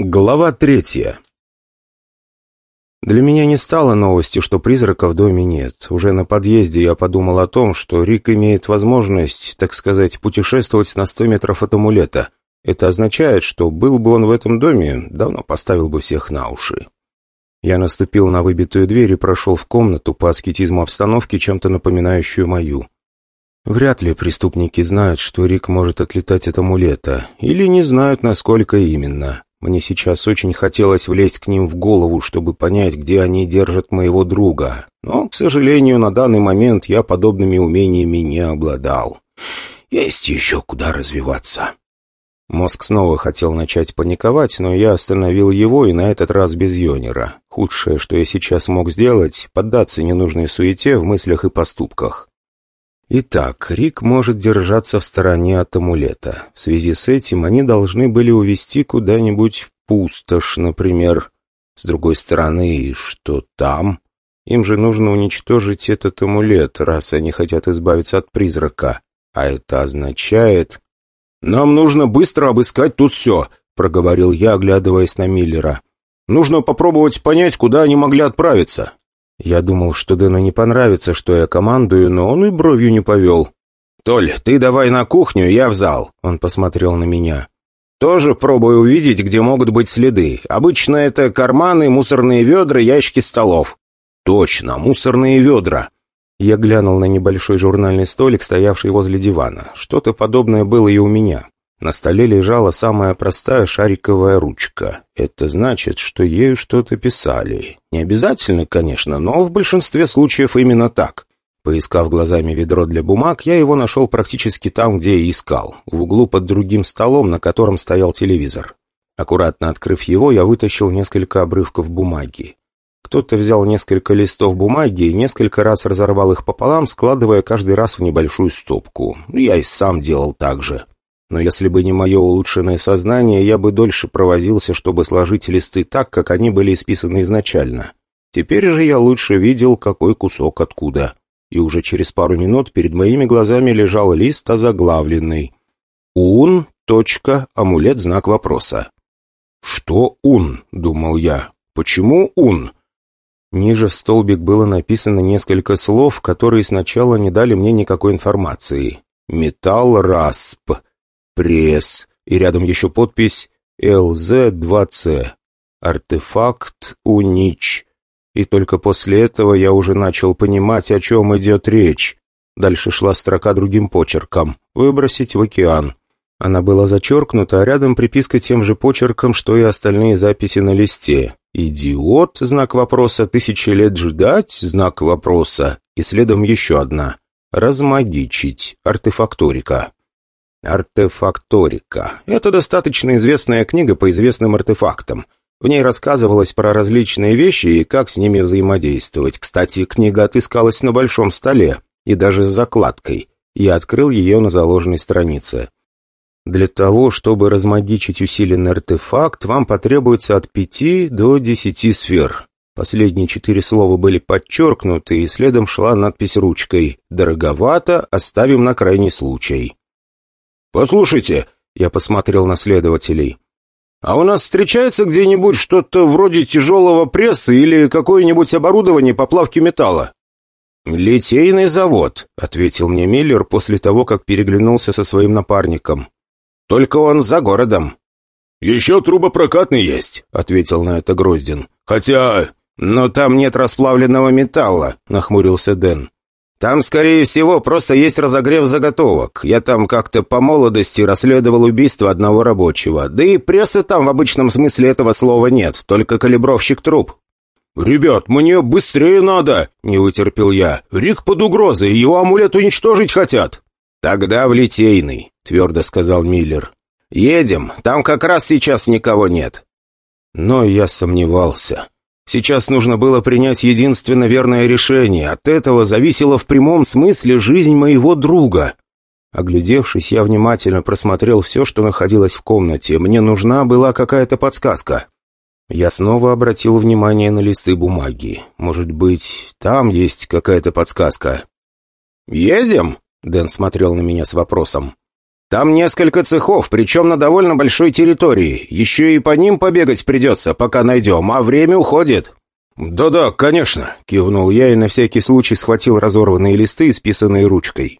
Глава третья Для меня не стало новостью, что призрака в доме нет. Уже на подъезде я подумал о том, что Рик имеет возможность, так сказать, путешествовать на сто метров от амулета. Это означает, что был бы он в этом доме, давно поставил бы всех на уши. Я наступил на выбитую дверь и прошел в комнату по аскетизму обстановки, чем-то напоминающую мою. Вряд ли преступники знают, что Рик может отлетать от амулета, или не знают, насколько именно. Мне сейчас очень хотелось влезть к ним в голову, чтобы понять, где они держат моего друга. Но, к сожалению, на данный момент я подобными умениями не обладал. Есть еще куда развиваться. Мозг снова хотел начать паниковать, но я остановил его, и на этот раз без Йонера. Худшее, что я сейчас мог сделать, поддаться ненужной суете в мыслях и поступках. Итак, Рик может держаться в стороне от амулета. В связи с этим они должны были увести куда-нибудь в пустошь, например. С другой стороны, что там? Им же нужно уничтожить этот амулет, раз они хотят избавиться от призрака. А это означает... «Нам нужно быстро обыскать тут все», — проговорил я, оглядываясь на Миллера. «Нужно попробовать понять, куда они могли отправиться». Я думал, что Дэну не понравится, что я командую, но он и бровью не повел. «Толь, ты давай на кухню, я в зал», — он посмотрел на меня. «Тоже пробую увидеть, где могут быть следы. Обычно это карманы, мусорные ведра, ящики столов». «Точно, мусорные ведра». Я глянул на небольшой журнальный столик, стоявший возле дивана. Что-то подобное было и у меня. На столе лежала самая простая шариковая ручка. Это значит, что ею что-то писали. Не обязательно, конечно, но в большинстве случаев именно так. Поискав глазами ведро для бумаг, я его нашел практически там, где и искал, в углу под другим столом, на котором стоял телевизор. Аккуратно открыв его, я вытащил несколько обрывков бумаги. Кто-то взял несколько листов бумаги и несколько раз разорвал их пополам, складывая каждый раз в небольшую стопку. Я и сам делал так же. Но если бы не мое улучшенное сознание, я бы дольше проводился, чтобы сложить листы так, как они были исписаны изначально. Теперь же я лучше видел, какой кусок откуда. И уже через пару минут перед моими глазами лежал лист озаглавленный. «Ун. Точка. Амулет. Знак вопроса». «Что ун?» — думал я. «Почему ун?» Ниже в столбик было написано несколько слов, которые сначала не дали мне никакой информации. «Металл расп», пресс, и рядом еще подпись ЛЗ-2С. Артефакт Унич. И только после этого я уже начал понимать, о чем идет речь. Дальше шла строка другим почерком. «Выбросить в океан». Она была зачеркнута, а рядом приписка тем же почерком, что и остальные записи на листе. «Идиот?» — знак вопроса. «Тысячи лет ждать?» — знак вопроса. И следом еще одна. «Размагичить. Артефакторика». Артефакторика. Это достаточно известная книга по известным артефактам. В ней рассказывалось про различные вещи и как с ними взаимодействовать. Кстати, книга отыскалась на большом столе, и даже с закладкой. Я открыл ее на заложенной странице. Для того, чтобы размагичить усиленный артефакт, вам потребуется от пяти до десяти сфер. Последние четыре слова были подчеркнуты, и следом шла надпись ручкой «Дороговато, оставим на крайний случай». «Послушайте», — я посмотрел на следователей, «а у нас встречается где-нибудь что-то вроде тяжелого пресса или какое-нибудь оборудование по плавке металла?» «Литейный завод», — ответил мне Миллер после того, как переглянулся со своим напарником. «Только он за городом». «Еще трубопрокатный есть», — ответил на это Гроздин. «Хотя...» «Но там нет расплавленного металла», — нахмурился Дэн. Там, скорее всего, просто есть разогрев заготовок. Я там как-то по молодости расследовал убийство одного рабочего. Да и прессы там в обычном смысле этого слова нет, только калибровщик труб». «Ребят, мне быстрее надо!» — не вытерпел я. «Рик под угрозой, его амулет уничтожить хотят!» «Тогда в Литейный», — твердо сказал Миллер. «Едем, там как раз сейчас никого нет». Но я сомневался. Сейчас нужно было принять единственно верное решение. От этого зависела в прямом смысле жизнь моего друга. Оглядевшись, я внимательно просмотрел все, что находилось в комнате. Мне нужна была какая-то подсказка. Я снова обратил внимание на листы бумаги. Может быть, там есть какая-то подсказка. «Едем?» — Дэн смотрел на меня с вопросом. Там несколько цехов, причем на довольно большой территории. Еще и по ним побегать придется, пока найдем, а время уходит». «Да-да, конечно», — кивнул я и на всякий случай схватил разорванные листы, исписанные ручкой.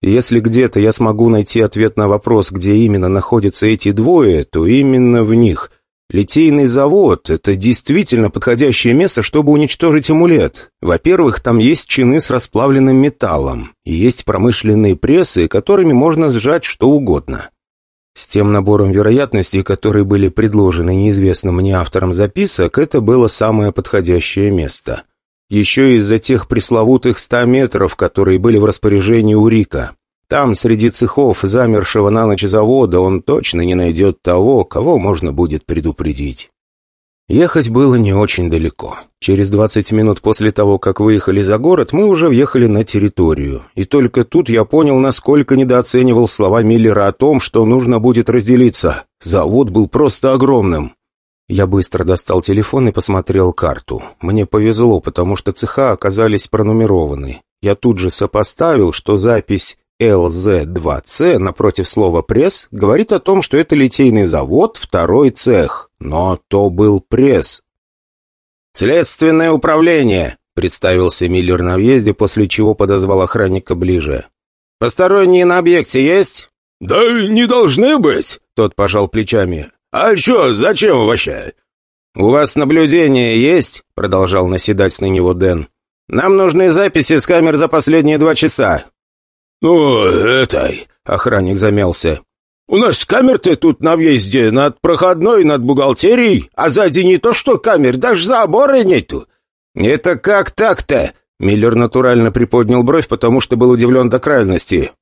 «Если где-то я смогу найти ответ на вопрос, где именно находятся эти двое, то именно в них. Литейный завод — это действительно подходящее место, чтобы уничтожить амулет. Во-первых, там есть чины с расплавленным металлом, и есть промышленные прессы, которыми можно сжать что угодно. С тем набором вероятностей, которые были предложены неизвестным мне автором записок, это было самое подходящее место. Еще из-за тех пресловутых ста метров, которые были в распоряжении у Рика. Там, среди цехов, замершего на ночь завода, он точно не найдет того, кого можно будет предупредить. Ехать было не очень далеко. Через 20 минут после того, как выехали за город, мы уже въехали на территорию. И только тут я понял, насколько недооценивал слова Миллера о том, что нужно будет разделиться. Завод был просто огромным. Я быстро достал телефон и посмотрел карту. Мне повезло, потому что цеха оказались пронумерованы. Я тут же сопоставил, что запись ЛЗ-2С напротив слова «пресс» говорит о том, что это литейный завод, второй цех. Но то был пресс. «Следственное управление», — представился Миллер на въезде, после чего подозвал охранника ближе. «Посторонние на объекте есть?» «Да не должны быть», — тот пожал плечами. «А чё, зачем вообще?» «У вас наблюдение есть?» — продолжал наседать на него Дэн. «Нам нужны записи с камер за последние два часа. «Ну, этой...» — охранник замялся. «У нас камер-то тут на въезде, над проходной, над бухгалтерией, а сзади не то что камер, даже забора нету». «Это как так-то?» Миллер натурально приподнял бровь, потому что был удивлен до крайности.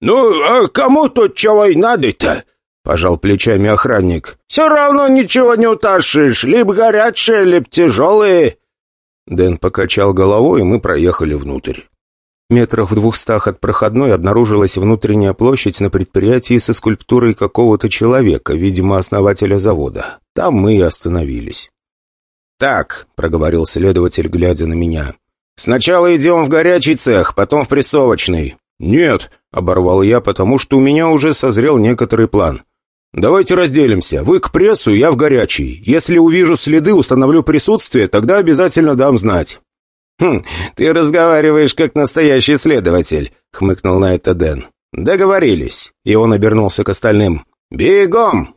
«Ну, а кому тут чего и надо-то?» — пожал плечами охранник. «Все равно ничего не утащишь, либо горячие, либо тяжелые». Дэн покачал головой, и мы проехали внутрь. Метрах в двухстах от проходной обнаружилась внутренняя площадь на предприятии со скульптурой какого-то человека, видимо, основателя завода. Там мы и остановились. «Так», — проговорил следователь, глядя на меня, — «сначала идем в горячий цех, потом в прессовочный». «Нет», — оборвал я, потому что у меня уже созрел некоторый план. «Давайте разделимся. Вы к прессу, я в горячий. Если увижу следы, установлю присутствие, тогда обязательно дам знать». «Хм, ты разговариваешь как настоящий следователь», — хмыкнул на это Дэн. «Договорились». И он обернулся к остальным. «Бегом!»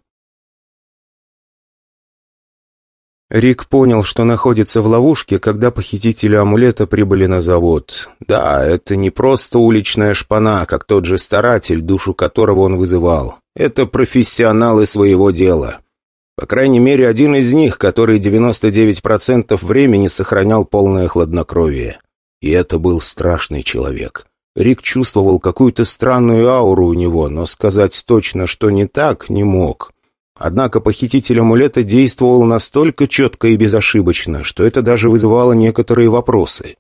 Рик понял, что находится в ловушке, когда похитители амулета прибыли на завод. Да, это не просто уличная шпана, как тот же старатель, душу которого он вызывал. Это профессионалы своего дела. По крайней мере, один из них, который 99% времени сохранял полное хладнокровие. И это был страшный человек. Рик чувствовал какую-то странную ауру у него, но сказать точно, что не так, не мог. Однако похититель амулета действовал настолько четко и безошибочно, что это даже вызывало некоторые вопросы.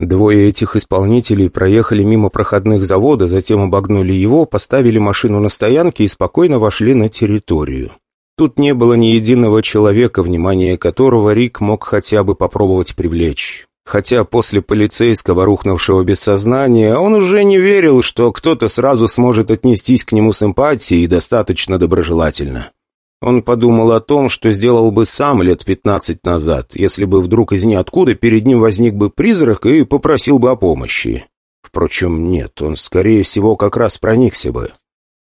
Двое этих исполнителей проехали мимо проходных завода, затем обогнули его, поставили машину на стоянке и спокойно вошли на территорию. Тут не было ни единого человека, внимание которого Рик мог хотя бы попробовать привлечь. Хотя после полицейского, рухнувшего без сознания, он уже не верил, что кто-то сразу сможет отнестись к нему с эмпатией достаточно доброжелательно. Он подумал о том, что сделал бы сам лет пятнадцать назад, если бы вдруг из ниоткуда перед ним возник бы призрак и попросил бы о помощи. Впрочем, нет, он, скорее всего, как раз проникся бы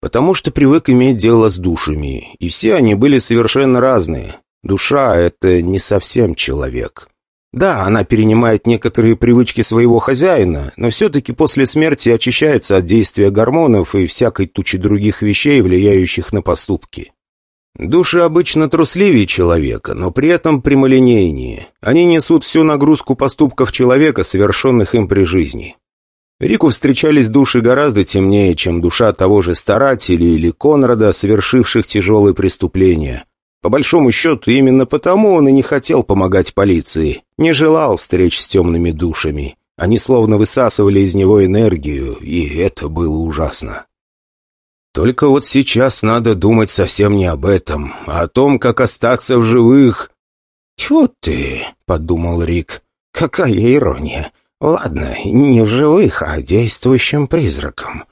потому что привык иметь дело с душами, и все они были совершенно разные. Душа — это не совсем человек. Да, она перенимает некоторые привычки своего хозяина, но все-таки после смерти очищается от действия гормонов и всякой тучи других вещей, влияющих на поступки. Души обычно трусливее человека, но при этом прямолинейнее. Они несут всю нагрузку поступков человека, совершенных им при жизни. Рику встречались души гораздо темнее, чем душа того же старателя или Конрада, совершивших тяжелые преступления. По большому счету, именно потому он и не хотел помогать полиции, не желал встреч с темными душами. Они словно высасывали из него энергию, и это было ужасно. Только вот сейчас надо думать совсем не об этом, а о том, как остаться в живых. «Тьфу ты!» — подумал Рик. «Какая ирония! Ладно, не в живых, а действующим призраком.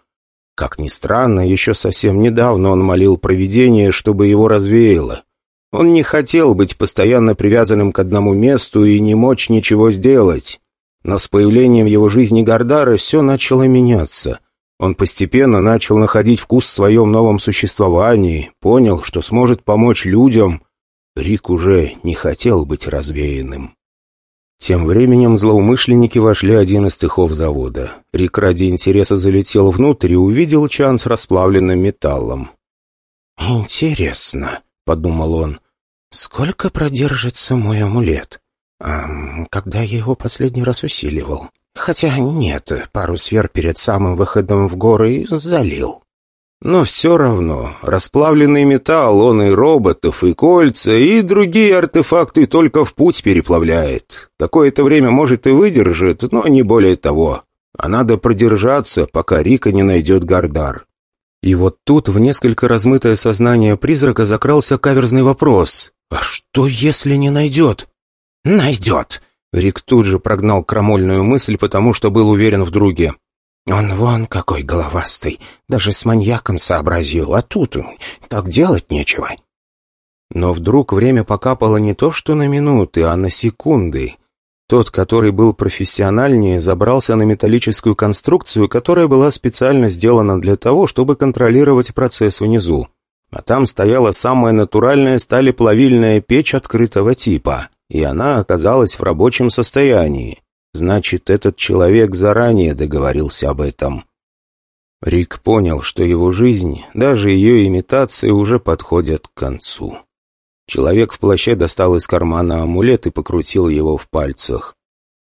Как ни странно, еще совсем недавно он молил провидение, чтобы его развеяло. Он не хотел быть постоянно привязанным к одному месту и не мочь ничего сделать. Но с появлением в его жизни Гардара все начало меняться. Он постепенно начал находить вкус в своем новом существовании, понял, что сможет помочь людям. Рик уже не хотел быть развеянным. Тем временем злоумышленники вошли один из цехов завода. Рик ради интереса залетел внутрь и увидел чан с расплавленным металлом. «Интересно», — подумал он, «Сколько продержится мой амулет? А когда я его последний раз усиливал? Хотя нет, пару сфер перед самым выходом в горы залил». Но все равно, расплавленный металл, он и роботов, и кольца, и другие артефакты только в путь переплавляет. Какое-то время, может, и выдержит, но не более того. А надо продержаться, пока Рика не найдет Гардар. И вот тут в несколько размытое сознание призрака закрался каверзный вопрос. «А что, если не найдет?» «Найдет!» Рик тут же прогнал крамольную мысль, потому что был уверен в друге. «Он вон какой головастый, даже с маньяком сообразил, а тут так делать нечего». Но вдруг время покапало не то что на минуты, а на секунды. Тот, который был профессиональнее, забрался на металлическую конструкцию, которая была специально сделана для того, чтобы контролировать процесс внизу. А там стояла самая натуральная сталеплавильная печь открытого типа, и она оказалась в рабочем состоянии. Значит, этот человек заранее договорился об этом. Рик понял, что его жизнь, даже ее имитация, уже подходят к концу. Человек в плаще достал из кармана амулет и покрутил его в пальцах.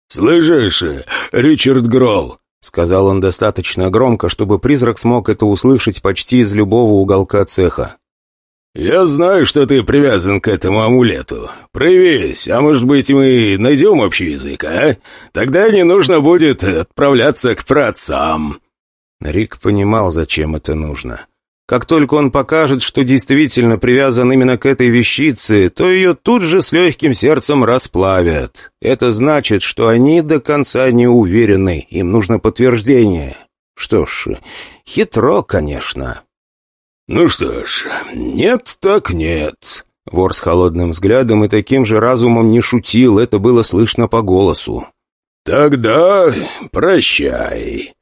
«Слышишь, Ричард Гролл, — сказал он достаточно громко, чтобы призрак смог это услышать почти из любого уголка цеха. «Я знаю, что ты привязан к этому амулету. Проявись, а может быть, мы найдем общий язык, а? Тогда не нужно будет отправляться к праотцам». Рик понимал, зачем это нужно. Как только он покажет, что действительно привязан именно к этой вещице, то ее тут же с легким сердцем расплавят. Это значит, что они до конца не уверены, им нужно подтверждение. Что ж, хитро, конечно. «Ну что ж, нет так нет». Вор с холодным взглядом и таким же разумом не шутил, это было слышно по голосу. «Тогда прощай»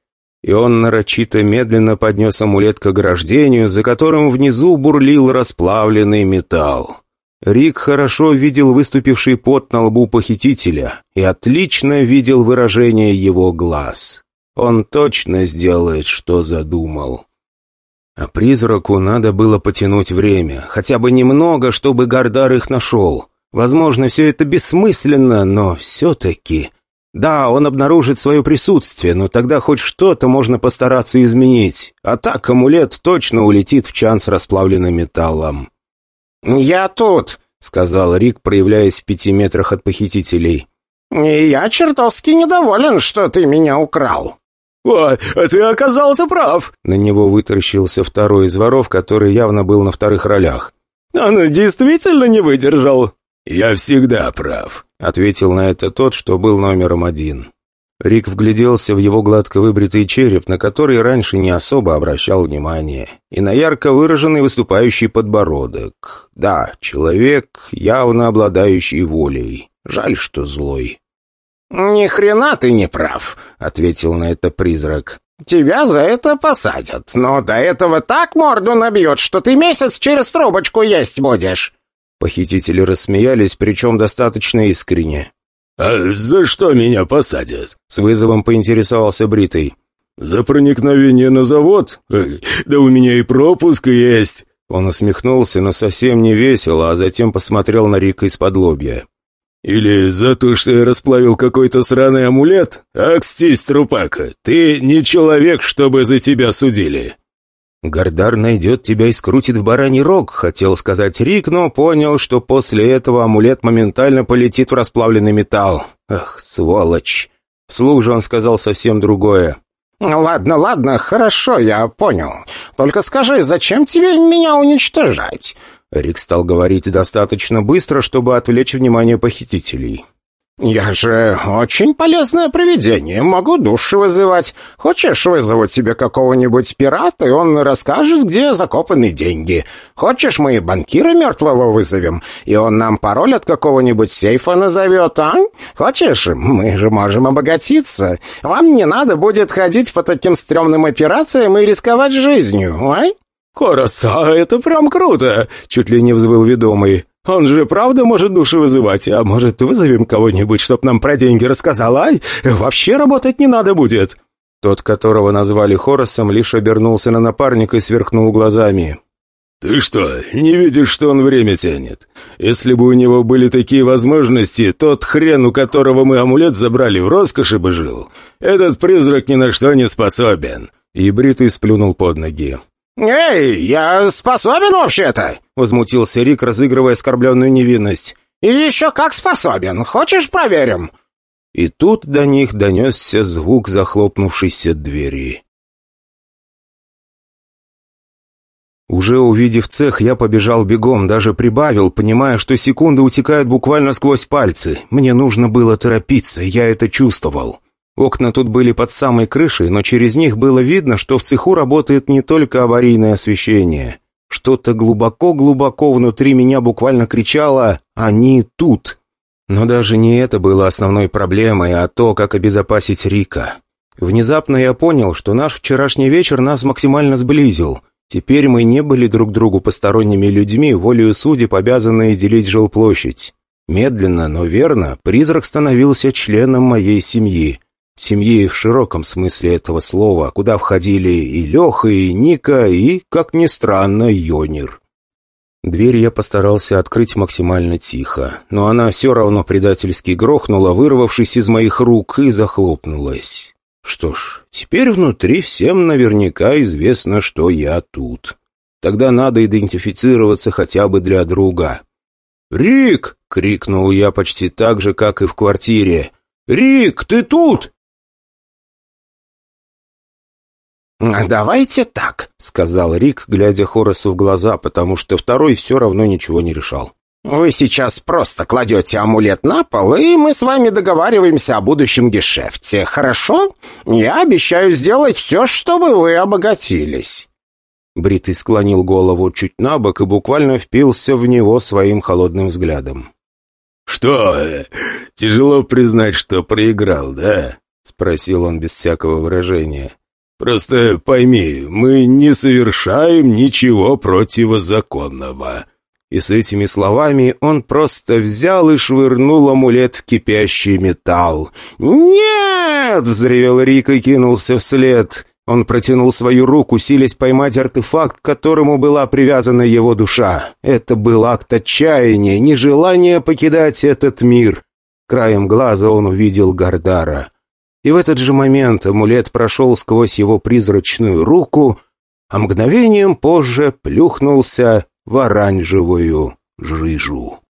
и он нарочито медленно поднес амулет к ограждению, за которым внизу бурлил расплавленный металл. Рик хорошо видел выступивший пот на лбу похитителя и отлично видел выражение его глаз. Он точно сделает, что задумал. А призраку надо было потянуть время, хотя бы немного, чтобы Гардар их нашел. Возможно, все это бессмысленно, но все-таки... Да, он обнаружит свое присутствие, но тогда хоть что-то можно постараться изменить. А так амулет точно улетит в чан с расплавленным металлом. «Я тут», — сказал Рик, проявляясь в пяти метрах от похитителей. «И я чертовски недоволен, что ты меня украл». «О, а ты оказался прав!» На него вытаращился второй из воров, который явно был на вторых ролях. «Он действительно не выдержал!» «Я всегда прав», — ответил на это тот, что был номером один. Рик вгляделся в его гладко выбритый череп, на который раньше не особо обращал внимание, и на ярко выраженный выступающий подбородок. Да, человек, явно обладающий волей. Жаль, что злой. «Ни хрена ты не прав», — ответил на это призрак. «Тебя за это посадят, но до этого так морду набьет, что ты месяц через трубочку есть будешь». Похитители рассмеялись, причем достаточно искренне. «А за что меня посадят?» С вызовом поинтересовался Бритый. «За проникновение на завод? Да у меня и пропуск есть!» Он усмехнулся, но совсем не весело, а затем посмотрел на Рика из-под лобья. «Или за то, что я расплавил какой-то сраный амулет? Акстись, трупака, ты не человек, чтобы за тебя судили!» «Гардар найдет тебя и скрутит в бараний рог», — хотел сказать Рик, но понял, что после этого амулет моментально полетит в расплавленный металл. «Ах, сволочь!» Вслух же он сказал совсем другое. «Ладно, ладно, хорошо, я понял. Только скажи, зачем тебе меня уничтожать?» Рик стал говорить достаточно быстро, чтобы отвлечь внимание похитителей. «Я же очень полезное привидение, могу души вызывать. Хочешь вызвать себе какого-нибудь пирата, и он расскажет, где закопаны деньги? Хочешь, мы банкира мертвого вызовем, и он нам пароль от какого-нибудь сейфа назовет, а? Хочешь, мы же можем обогатиться. Вам не надо будет ходить по таким стрёмным операциям и рисковать жизнью, ай?» «Хорос, а это прям круто!» — чуть ли не взвыл ведомый. Он же правда может души вызывать, а может, вызовем кого-нибудь, чтоб нам про деньги рассказал, ай? Вообще работать не надо будет!» Тот, которого назвали Хоросом, лишь обернулся на напарника и сверкнул глазами. «Ты что, не видишь, что он время тянет? Если бы у него были такие возможности, тот хрен, у которого мы амулет забрали, в роскоши бы жил. Этот призрак ни на что не способен». И Бритый сплюнул под ноги. «Эй, я способен вообще-то!» — возмутился Рик, разыгрывая оскорбленную невинность. «И еще как способен! Хочешь, проверим?» И тут до них донесся звук захлопнувшейся двери. Уже увидев цех, я побежал бегом, даже прибавил, понимая, что секунды утекают буквально сквозь пальцы. Мне нужно было торопиться, я это чувствовал. Окна тут были под самой крышей, но через них было видно, что в цеху работает не только аварийное освещение. Что-то глубоко-глубоко внутри меня буквально кричало «Они тут!». Но даже не это было основной проблемой, а то, как обезопасить Рика. Внезапно я понял, что наш вчерашний вечер нас максимально сблизил. Теперь мы не были друг другу посторонними людьми, волею судеб обязанные делить жилплощадь. Медленно, но верно, призрак становился членом моей семьи. Семьи в широком смысле этого слова, куда входили и Леха, и Ника, и, как ни странно, Йонир. Дверь я постарался открыть максимально тихо, но она все равно предательски грохнула, вырвавшись из моих рук, и захлопнулась. Что ж, теперь внутри всем наверняка известно, что я тут. Тогда надо идентифицироваться хотя бы для друга. «Рик!» — крикнул я почти так же, как и в квартире. «Рик, ты тут?» «Давайте так», — сказал Рик, глядя Хоросу в глаза, потому что второй все равно ничего не решал. «Вы сейчас просто кладете амулет на пол, и мы с вами договариваемся о будущем гешефте, хорошо? Я обещаю сделать все, чтобы вы обогатились». Бритый склонил голову чуть на бок и буквально впился в него своим холодным взглядом. «Что, тяжело признать, что проиграл, да?» — спросил он без всякого выражения. Просто пойми, мы не совершаем ничего противозаконного». И с этими словами он просто взял и швырнул амулет в кипящий металл. «Нет!» — взревел Рик и кинулся вслед. Он протянул свою руку, силясь поймать артефакт, к которому была привязана его душа. Это был акт отчаяния, нежелание покидать этот мир. Краем глаза он увидел Гардара. И в этот же момент амулет прошел сквозь его призрачную руку, а мгновением позже плюхнулся в оранжевую жижу.